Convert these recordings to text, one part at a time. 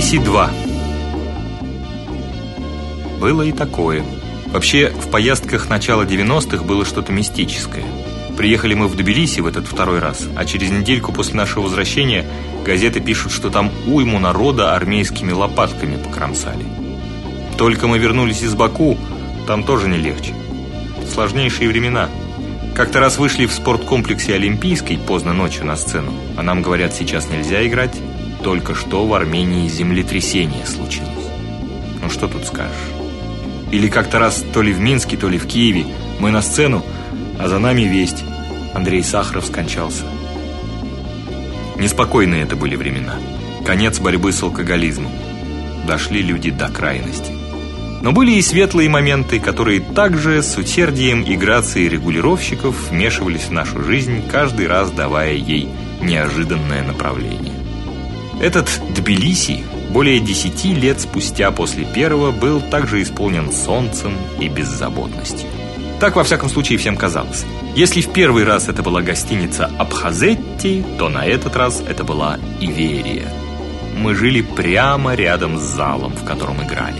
Тбилиси-2 Было и такое. Вообще, в поездках начала 90-х было что-то мистическое. Приехали мы в Тбилиси в этот второй раз, а через недельку после нашего возвращения газеты пишут, что там уйму народа армейскими лопатками покромсали. Только мы вернулись из Баку, там тоже не легче. Сложнейшие времена. Как-то раз вышли в спорткомплексе Олимпийский поздно ночью на сцену, а нам говорят, сейчас нельзя играть, только что в Армении землетрясение случилось. Ну что тут скажешь? Или как-то раз то ли в Минске, то ли в Киеве мы на сцену, а за нами весть. Андрей Сахаров скончался. Неспокойные это были времена. Конец борьбы с алкоголизмом. Дошли люди до крайности. Но были и светлые моменты, которые также с усердием и грацией регулировщиков вмешивались в нашу жизнь, каждый раз давая ей неожиданное направление. Этот Тбилиси более десяти лет спустя после первого был также исполнен солнцем и беззаботностью. Так во всяком случае всем казалось. Если в первый раз это была гостиница Абхазетти, то на этот раз это была Иверия. Мы жили прямо рядом с залом, в котором играли.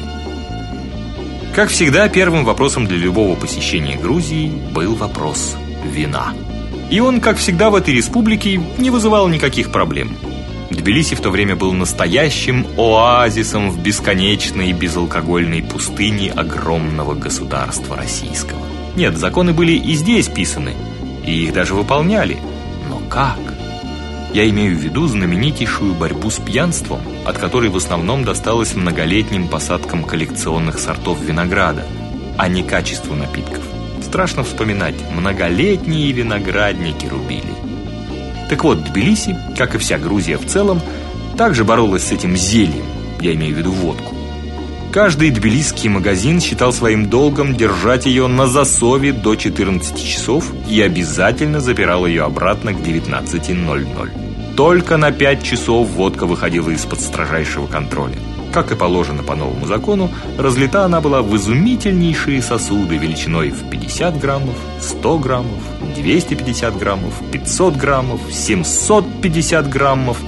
Как всегда, первым вопросом для любого посещения Грузии был вопрос вина. И он, как всегда в этой республике, не вызывал никаких проблем. Тбилиси в то время был настоящим оазисом в бесконечной безалкогольной пустыне огромного государства российского. Нет, законы были и здесь писаны, и их даже выполняли. Но как? Я имею в виду знаменитейшую борьбу с пьянством, от которой в основном досталось многолетним посадкам коллекционных сортов винограда, а не качеству напитков. Страшно вспоминать, многолетние виноградники рубили. Так вот, Тбилиси, как и вся Грузия в целом, также боролась с этим зельем, я имею в виду водку. Каждый тбилисский магазин считал своим долгом держать ее на засове до 14 часов и обязательно запирал ее обратно к 19:00. Только на 5 часов водка выходила из-под строжайшего контроля. Как и положено по новому закону, разлита она была в изумительнейшие сосуды величиной в 50 граммов, 100 граммов, 250 граммов, 500 граммов, 750 граммов,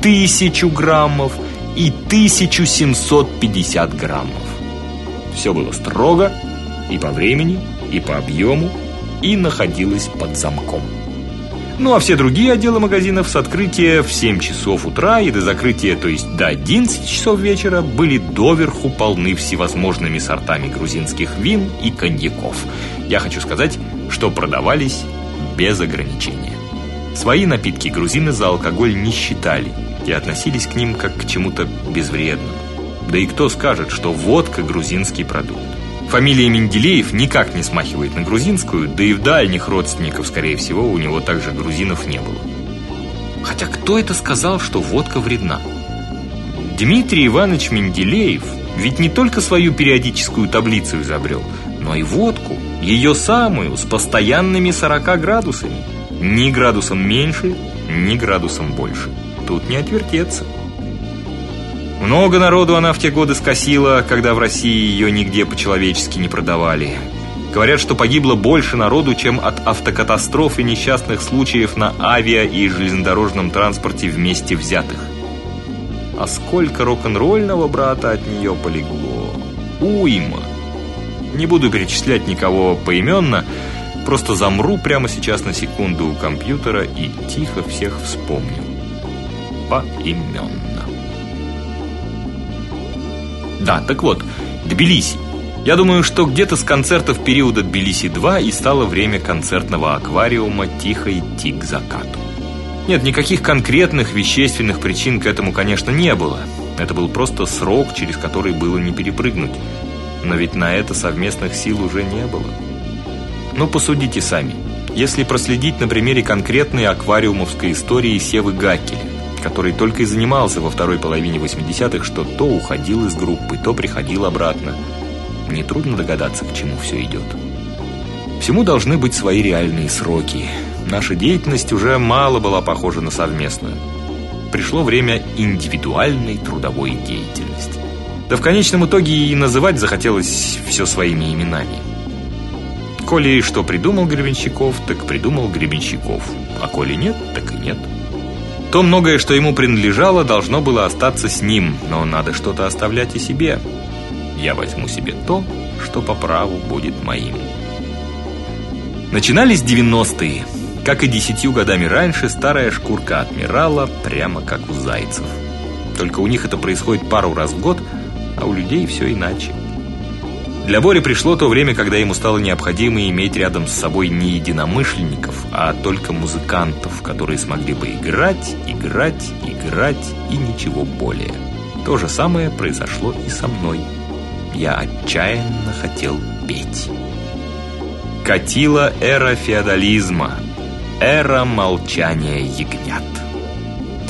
1000 граммов и 1750 граммов. Все было строго и по времени, и по объему, и находилось под замком. Ну а все другие отделы магазинов с открытия в 7 часов утра и до закрытия, то есть до 11 часов вечера, были доверху полны всевозможными сортами грузинских вин и коньяков. Я хочу сказать, что продавались без ограничения. Свои напитки грузины за алкоголь не считали и относились к ним как к чему-то безвредному. Да и кто скажет, что водка грузинский продукт? Фамилия Менделеев никак не смахивает на грузинскую, да и в дальних родственников, скорее всего, у него также грузинов не было. Хотя кто это сказал, что водка вредна? Дмитрий Иванович Менделеев ведь не только свою периодическую таблицу изобрел, но и водку, ее самую, с постоянными 40 градусами. Ни градусом меньше, ни градусом больше. Тут не отвертеться. Много народу она в те годы скосила, когда в России ее нигде по-человечески не продавали. Говорят, что погибло больше народу, чем от автокатастроф и несчастных случаев на авиа и железнодорожном транспорте вместе взятых. А сколько рок-н-ролльного брата от нее полегло. Уйма. Не буду перечислять никого поименно, просто замру прямо сейчас на секунду у компьютера и тихо всех вспомню. Поименно. Да, так вот, Тбилиси. Я думаю, что где-то с концертов периода Тбилиси-2 и стало время концертного аквариума тихо идти к закату. Нет, никаких конкретных вещественных причин к этому, конечно, не было. Это был просто срок, через который было не перепрыгнуть. Но ведь на это совместных сил уже не было. Ну, посудите сами. Если проследить на примере конкретной аквариумовской истории Севы Гакеля, который только и занимался во второй половине 80-х, что то уходил из группы, то приходил обратно. Нетрудно догадаться, к чему все идет. Всему должны быть свои реальные сроки. Наша деятельность уже мало была похожа на совместную. Пришло время индивидуальной трудовой деятельности. Да в конечном итоге и называть захотелось все своими именами. Коли что придумал Гребенщиков, так придумал Гребенщиков. А коли нет, так и нет. То многое, что ему принадлежало, должно было остаться с ним, но надо что-то оставлять и себе. Я возьму себе то, что по праву будет моим. Начинались 90-е. Как и десятью годами раньше, старая шкурка отмирала прямо как у зайцев. Только у них это происходит пару раз в год, а у людей все иначе. Для Бори пришло то время, когда ему стало необходимо иметь рядом с собой не единомышленников, а только музыкантов, которые смогли бы играть, играть, играть и ничего более. То же самое произошло и со мной. Я отчаянно хотел петь. Катила эра феодализма, эра молчания ягнят.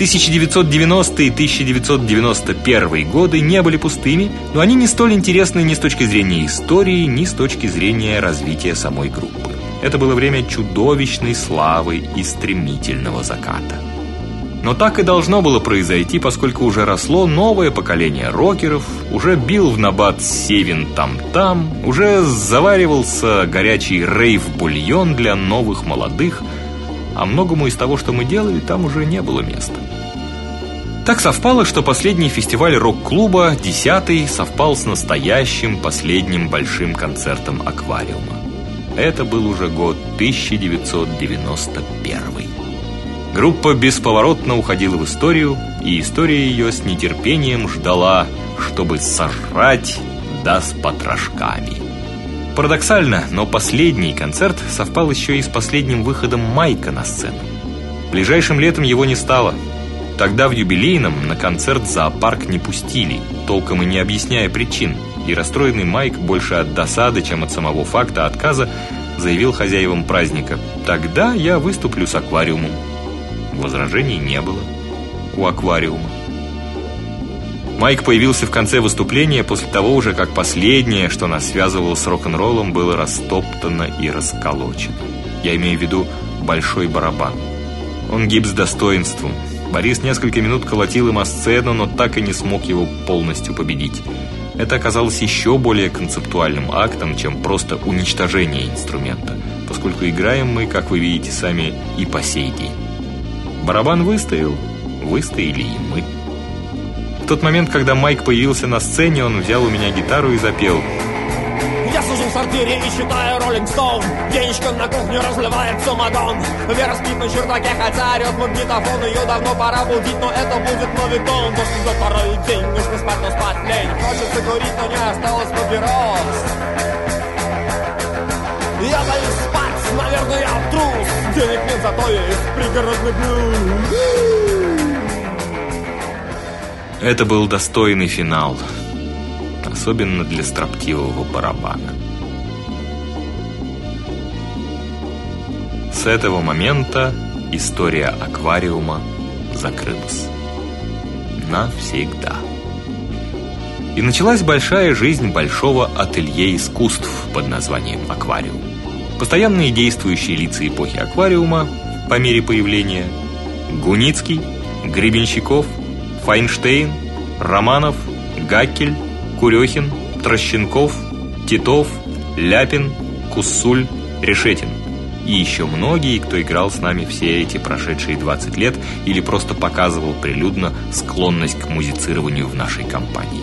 1990 и 1991 годы не были пустыми, но они не столь интересны ни с точки зрения истории, ни с точки зрения развития самой группы. Это было время чудовищной славы и стремительного заката. Но так и должно было произойти, поскольку уже росло новое поколение рокеров, уже бил в набат Севин там-там, уже заваривался горячий рейв-бульон для новых молодых, а многому из того, что мы делали, там уже не было места. Так совпало, что последний фестиваль рок-клуба, десятый, совпал с настоящим последним большим концертом Аквариума. Это был уже год 1991. Группа бесповоротно уходила в историю, и история ее с нетерпением ждала, чтобы сожрать да с потрошками. Парадоксально, но последний концерт совпал еще и с последним выходом Майка на сцену. Ближайшим летом его не стало. Тогда в юбилейном на концерт зоопарк не пустили, толком и не объясняя причин. И расстроенный Майк больше от досады, чем от самого факта отказа, заявил хозяевам праздника: "Тогда я выступлю с аквариумом". Возражений не было. У аквариума Майк появился в конце выступления после того уже, как последнее, что нас связывало с рок-н-роллом, было растоптано и расколочено. Я имею в виду большой барабан. Он гиб с достоинством. Борис несколько минут колотил им о сцену, но так и не смог его полностью победить. Это оказалось еще более концептуальным актом, чем просто уничтожение инструмента, поскольку играем мы, как вы видите сами, и по сей день. Барабан выстоял, выстояли и мы. Тот момент, когда Майк появился на сцене, он взял у меня гитару и запел. Я сижу в сортире и читаю Роллинг Стоун. Денечка на кухне разливает самогон. Вера спит на чердаке, хотя орет магнитофон. Ее давно пора будить, но это будет новый тон. Дождь за второй день, нужно спать, но спать лень. Хочется курить, но не осталось папирос. Я боюсь спать, наверное, я трус. Денег нет, зато есть пригородный блюз это был достойный финал, особенно для строптивого барабана. С этого момента история аквариума закрылась. Навсегда. И началась большая жизнь большого ателье искусств под названием Аквариум. Постоянные действующие лица эпохи Аквариума по мере появления Гуницкий, Гребенщиков, Файнштейн, Романов, Гакель, Курехин, Трощенков, Титов, Ляпин, Куссуль, Решетин. И еще многие, кто играл с нами все эти прошедшие 20 лет или просто показывал прилюдно склонность к музицированию в нашей компании.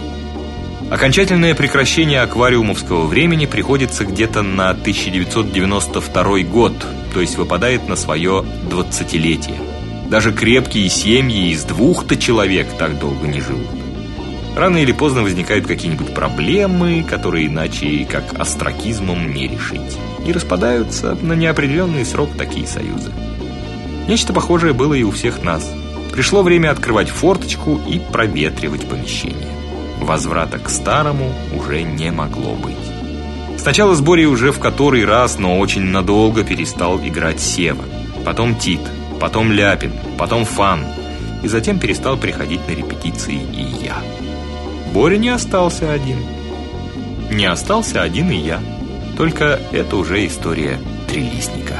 Окончательное прекращение аквариумовского времени приходится где-то на 1992 год, то есть выпадает на свое двадцатилетие. Даже крепкие семьи из двух-то человек так долго не живут. Рано или поздно возникают какие-нибудь проблемы, которые иначе как астракизмом не решить. И распадаются на неопределенный срок такие союзы. Нечто похожее было и у всех нас. Пришло время открывать форточку и проветривать помещение. Возврата к старому уже не могло быть. Сначала с Борей уже в который раз, но очень надолго перестал играть Сева. Потом Тит – потом Ляпин, потом Фан, и затем перестал приходить на репетиции и я. Боря не остался один. Не остался один и я. Только это уже история трилистника.